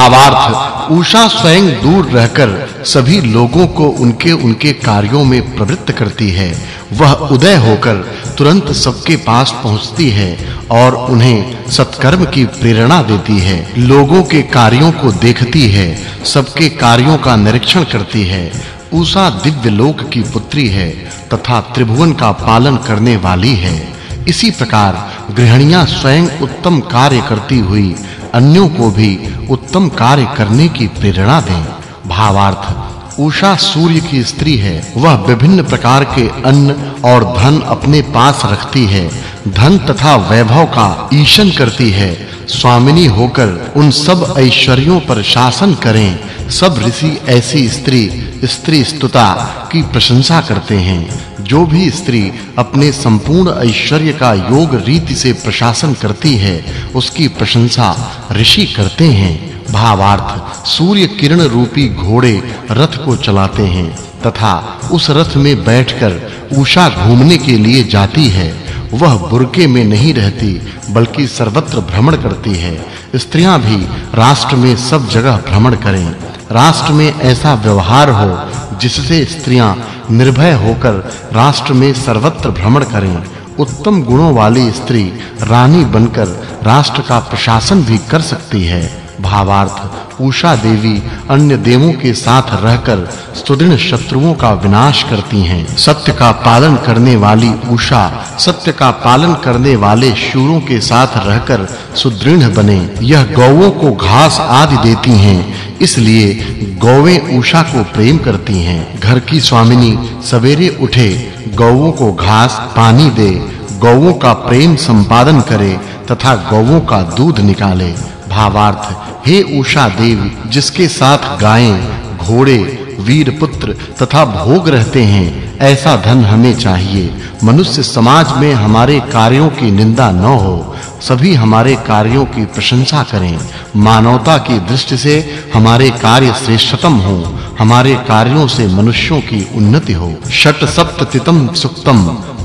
भावार्थ। उषा स्वयं दूर रहकर सभी लोगों को उनके उनके कार्यों में प्रवृत्त करती है। वह उदय होकर तुरंत सबके पास पहुँचती है और उन्हें सत्कर्म की प्रेरणा देती है। लोगों के कार्यों को देखती है, सबके कार्यों का निरीक्षण करती है। उषा दिव्य लोक की पुत्री है तथा त्रिभुवन का पालन करने वाली है। इसी प्रकार गृहणियाँ स्वयं उत्तम कार्य करती हुई अन्यों को भी उत्तम कार्य करने की प्रेरणा दें। भावार्थ, उषा सूर्य की स्त्री है। वह विभिन्न प्रकार के अन्न और धन अपने पास रखती है। धन तथा वैभव का ईशन करती है। स्वामिनी होकर उन सब ऐश्वर्यों पर शासन करें। सब ऋषि ऐसी स्त्री स्त्री स्तुता की प्रशंसा करते हैं। जो भी स्त्री अपने संपूर्ण ऐश्वर्य का योग रीति से प्रशासन करती है, उसकी प्रशंसा ऋषि करते हैं। भावार्थ, सूर्य किरण रूपी घोड़े रथ को चलाते हैं तथा उस रथ में बैठकर उषा घूमने के लिए जाती है। वह बुरके में नहीं रहती, बल्कि सर्वत्र भ्रमण करती है। स्त्रियाँ भी राष्ट्र में सब जगह भ्रमण करें। राष्ट्र में ऐसा व्यवहार हो जिससे स्त्रियाँ निर्भय होकर राष्ट्र में सर्वत्र भ्रमण करें, उत्तम गुणों वाली स्त्री रानी बनकर राष्ट्र का प्रशासन भी कर सकती है। भावार्थ उषा देवी अन्य देवों के साथ रहकर सुदृढ़ शत्रुओं का विनाश करती हैं। सत्य का पालन करने वाली उषा, सत्य का पालन करने वाले शूरों के साथ रहकर सुदृढ़ बने। यह गौओं को घास आदि देती हैं, इसलिए गौवें उषा को प्रेम करती हैं। घर की स्वामिनी सवेरे उठे गौओं को घास, पानी दे। गौओं का प्रेम संपादन करे तथा गौओं का दूध निकाले। भावार्थ हे। उषा देवी, जिसके साथ गायें, घोड़े, वीर पुत्र तथा भोग रहते हैं, ऐसा धन हमें चाहिए। मनुष्य समाज में हमारे कार्यों की निंदा न हो। सभी हमारे कार्यों की प्रशंसा करें। मानवता की दृष्टि से हमारे कार्य श्रेष्ठतम हो। हमारे कार्यों से मनुष्यों की उन्नति हो। षट सप्ततितम सुक्तम।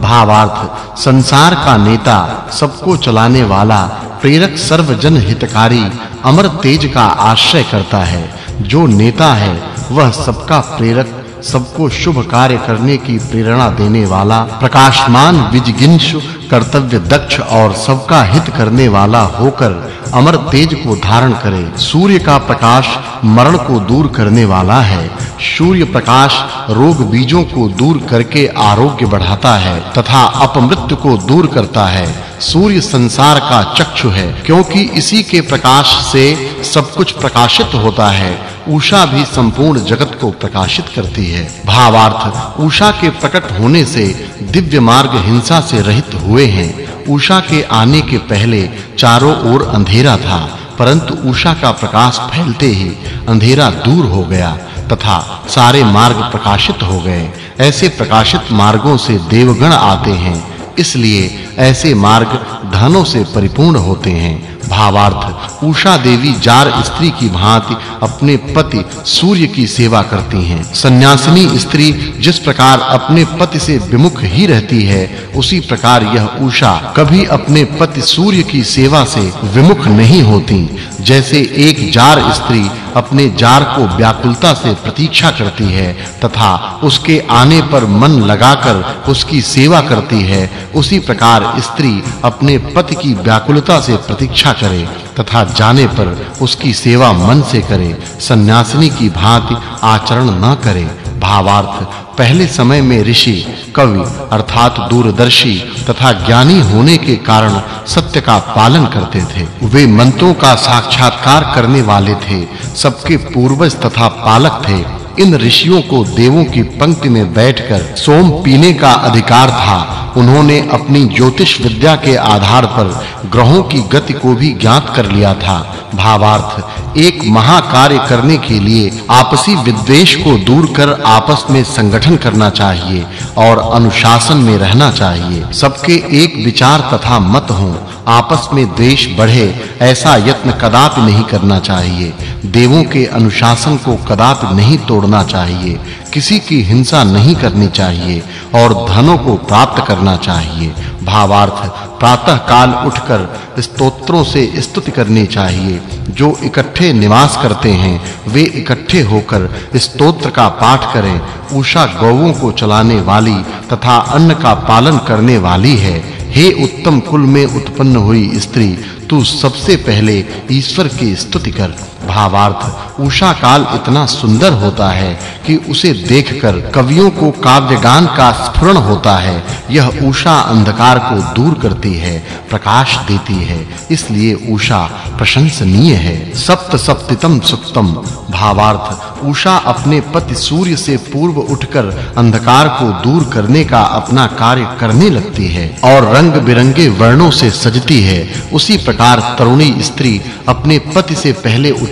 भावार्थ, संसार का नेता, सबको चलाने वाला प्रेरक सर्वजन हितकारी अमर तेज का आश्रय करता है। जो नेता है, वह सबका प्रेरक, सबको शुभ कार्य करने की प्रेरणा देने वाला, प्रकाशमान, विजिगिंशु, कर्तव्य दक्ष और सबका हित करने वाला होकर अमर तेज को धारण करे। सूर्य का प्रकाश मरण को दूर करने वाला है। सूर्य प्रकाश रोग बीजों को दूर करके आरोग्य बढ़ाता है तथा अपमृत्यु को दूर करता है। सूर्य संसार का चक्षु है, क्योंकि इसी के प्रकाश से सब कुछ प्रकाशित होता है। उषा भी संपूर्ण जगत को प्रकाशित करती है। भावार्थ उषा के प्रकट होने से दिव्य मार्ग हिंसा से रहित हुए हैं। उषा के आने के पहले चारों ओर अंधेरा था, परंतु उषा का प्रकाश फैलते ही अंधेरा दूर हो गया तथा सारे मार्ग प्रकाशित हो गए। ऐसे प्रकाशित मार्गों से देवगण आते हैं। इसलिए ऐसे मार्ग धनों से परिपूर्ण होते हैं। भावार्थ, उषा देवी जार स्त्री की भांति अपने पति सूर्य की सेवा करती हैं। सन्यासिनी स्त्री जिस प्रकार अपने पति से विमुख ही रहती है, उसी प्रकार यह उषा कभी अपने पति सूर्य की सेवा से विमुख नहीं होती। जैसे एक जार स्त्री अपने जार को व्याकुलता से प्रतीक्षा करती है, तथा उसके आने पर मन लगाकर उसकी सेवा करती है, उसी प्रकार स्त्री अपने पति की व्याकुलता से प्रतीक्षा करे। तथा जाने पर उसकी सेवा मन से करे, सन्यासिनी की भांति आचरण न करे। भावार्थ, पहले समय में ऋषि, कवि, अर्थात दूरदर्शी तथा ज्ञानी होने के कारण सत्य का पालन करते थे। वे मंत्रों का साक्षात्कार करने वाले थे, सबके पूर्वज तथा पालक थे। इन ऋषियों को देवों की पंक्ति में बैठकर सोम पीने का अधिकार था। उन्होंने अपनी ज्योतिष विद्या के आधार पर ग्रहों की गति को भी ज्ञात कर लिया था। भावार्थ, एक महा कार्य करने के लिए आपसी विद्वेष को दूर कर आपस में संगठन करना चाहिए और अनुशासन में रहना चाहिए। सबके एक विचार तथा मत हो। आपस में द्वेष बढ़े, ऐसा यत्न कदापि नहीं करना चाहिए। देवों के अनुशासन को कदापि नहीं तोड़ना चाहिए। किसी की हिंसा नहीं करनी चाहिए। और धनों को प्राप्त करना चाहिए। भावार्थ प्रातः काल उठकर स्तोत्रों से स्तुति करनी चाहिए। जो इकट्ठे निवास करते हैं, वे इकट्ठे होकर स्तोत्र का पाठ करें। उषा गौओं को चलाने वाली तथा अन्न का पालन करने वाली है। हे उत्तम कुल में उत्पन्न हुई स्त्री, तू सबसे पहले ईश्वर की स्तुति कर। भावार्थ। उषा काल इतना सुंदर होता है कि उसे देखकर कवियों को काव्य गान का स्फुरण होता है। यह उषा अंधकार को दूर करती है, प्रकाश देती है। इसलिए उषा प्रशंसनीय है। सप्त सप्तितम सुक्तम। भावार्थ। उषा अपने पति सूर्य से पूर्व उठकर अंधकार को दूर करने का अपना कार्य करने लगती है और रंग बिरंगे वर्णों से सजती है। उसी प्रकार तरुणी स्त्री अपने पति से पहले उठे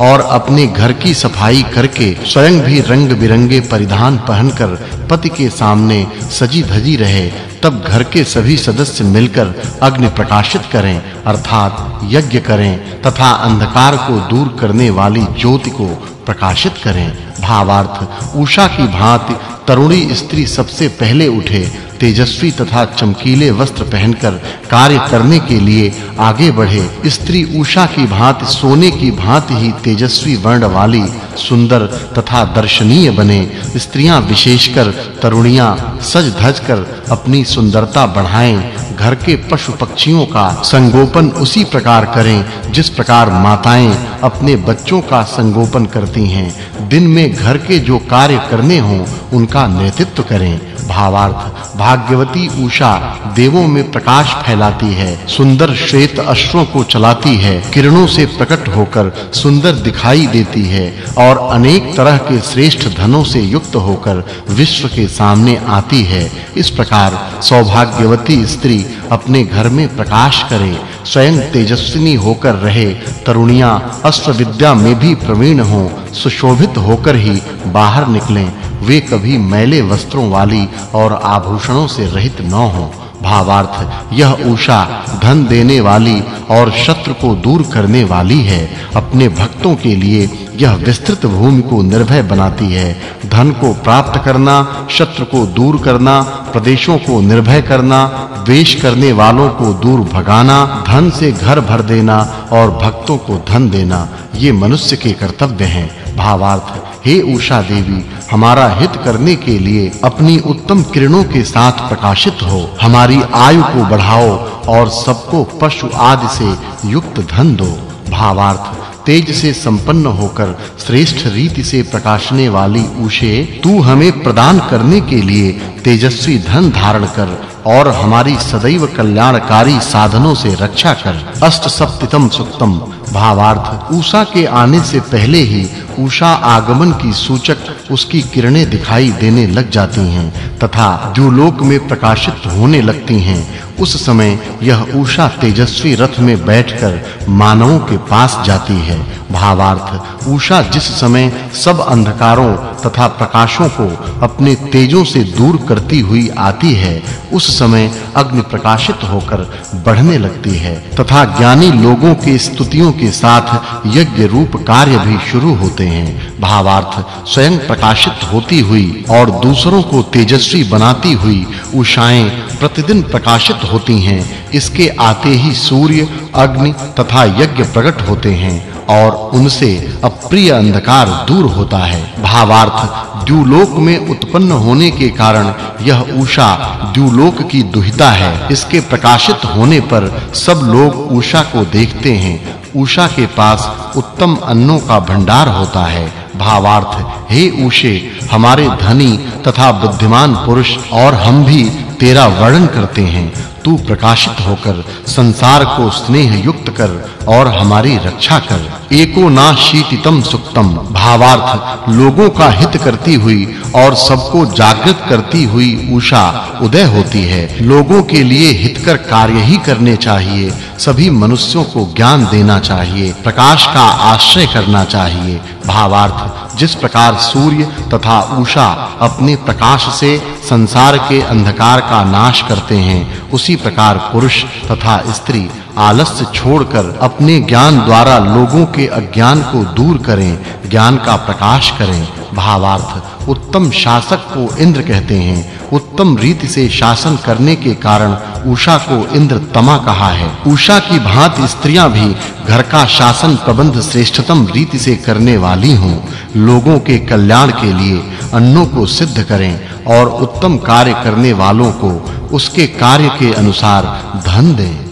और अपने घर की सफ़ाई करके स्वयं भी रंग बिरंगे परिधान पहनकर पति के सामने सजी धजी रहे। तब घर के सभी सदस्य मिलकर अग्नि प्रकाशित करें, अर्थात यज्ञ करें, तथा अंधकार को दूर करने वाली ज्योति को प्रकाशित करें। भावार्थ, उषा की भांति तरुणी स्त्री सबसे पहले उठे, तेजस्वी तथा चमकीले वस्त्र पहनकर कार्य करने के लिए आगे बढ़े। स्त्री उषा की भांति, सोने की भांति ही तेजस्वी वर्ण वाली, सुंदर तथा दर्शनीय बने। स्त्रियाँ विशेषकर तरुणियाँ सज धज कर अपनी सुंदरता बढ़ाएँ, घर के पशु पक्षियों का संगोपन उसी प्रकार करें, जिस प्रकार माताएँ अपने बच्चों का संगोपन करती हैं। दिन में घर के जो कार्य करने हों, उनका नेतृत्व करें। भावार्थ। भाग्यवती उषा देवों में प्रकाश फैलाती है, सुंदर श्वेत अश्वों को चलाती है, किरणों से प्रकट होकर सुंदर दिखाई देती है और अनेक तरह के श्रेष्ठ धनों से युक्त होकर विश्व के सामने आती है। इस प्रकार सौभाग्यवती स्त्री अपने घर में प्रकाश करे, स्वयं तेजस्विनी होकर रहे, तरुणियाँ विद्या में भी प्रवीण हों, सुशोभित होकर ही बाहर निकलें वे कभी मैले वस्त्रों वाली और आभूषणों से रहित न हों। भावार्थ, यह उषा धन देने वाली और शत्रु को दूर करने वाली है। अपने भक्तों के लिए यह विस्तृत भूमि को निर्भय बनाती है। धन को प्राप्त करना, शत्रु को दूर करना, प्रदेशों को निर्भय करना, द्वेष करने वालों को दूर भगाना, धन से घर भर देना और भक्तों को धन देना, ये मनुष्य के कर्तव्य हैं। भावार्थ हे उषा देवी, हमारा हित करने के लिए अपनी उत्तम किरणों के साथ प्रकाशित हो। हमारी आयु को बढ़ाओ और सबको पशु आदि से युक्त धन दो। भावार्थ, तेज से संपन्न होकर श्रेष्ठ रीति से प्रकाशने वाली उषे, तू हमें प्रदान करने के लिए तेजस्वी धन धारण कर और हमारी सदैव कल्याणकारी साधनों से रक्षा कर अष्ट सप्तम सुक्तम भावार्थ उषा के आने से पहले ही उषा आगमन की सूचक उसकी किरणें दिखाई देने लग जाती हैं तथा जो लोक में प्रकाशित होने लगती हैं, उस समय यह उषा तेजस्वी रथ में बैठकर मानवों के पास जाती है भावार्थ। उषा जिस समय सब अंधकारों तथा प्रकाशों को अपने तेजों से दूर करती हुई आती है, उस समय अग्नि प्रकाशित होकर बढ़ने लगती है तथा ज्ञानी लोगों के स्तुतियों के साथ यज्ञ रूप कार्य भी शुरू होते हैं। भावार्थ स्वयं प्रकाशित होती हुई और दूसरों को तेजस्वी बनाती हुई उषाएँ प्रतिदिन प्रकाशित होती हैं। इसके आते ही सूर्य, अग्नि तथा यज्ञ प्रकट होते हैं और उनसे अप्रिय अंधकार दूर होता है। भावार्थ, द्युलोक में उत्पन्न होने के कारण यह उषा द्युलोक की दुहिता है। इसके प्रकाशित होने पर सब लोग उषा को देखते हैं। उषा के पास उत्तम अन्नों का भंडार होता है। भावार्थ, हे उषे, हमारे धनी तथा बुद्धिमान पुरुष और हम भी तेरा वर्णन करते हैं। तू प्रकाशित होकर, संसार को स्नेह युक्त कर और हमारी रक्षा कर। एको ना शीतितम सुक्तम। भावार्थ लोगों का हित करती हुई और सबको जागृत करती हुई उषा उदय होती है। लोगों के लिए हितकर कार्य ही करने चाहिए। सभी मनुष्यों को ज्ञान देना चाहिए, प्रकाश का आश्रय करना चाहिए। भावार्थ, जिस प्रकार सूर्य तथा उषा अपने प्रकाश से संसार के अंधकार का नाश करते हैं, उसी प्रकार पुरुष तथा स्त्री आलस्य छोड़कर अपने ज्ञान द्वारा लोगों के अज्ञान को दूर करें, ज्ञान का प्रकाश करें। भावार्थ। उत्तम शासक को इंद्र कहते हैं। उत्तम रीति से शासन करने के कारण उषा को इंद्र तमा कहा है। उषा की भांति स्त्रियाँ भी घर का शासन प्रबंध श्रेष्ठतम रीति से करने वाली हों। लोगों के कल्याण के लिए अन्नों को सिद्ध करें और उत्तम कार्य करने वालों को उसके कार्य के अनुसार धन दें।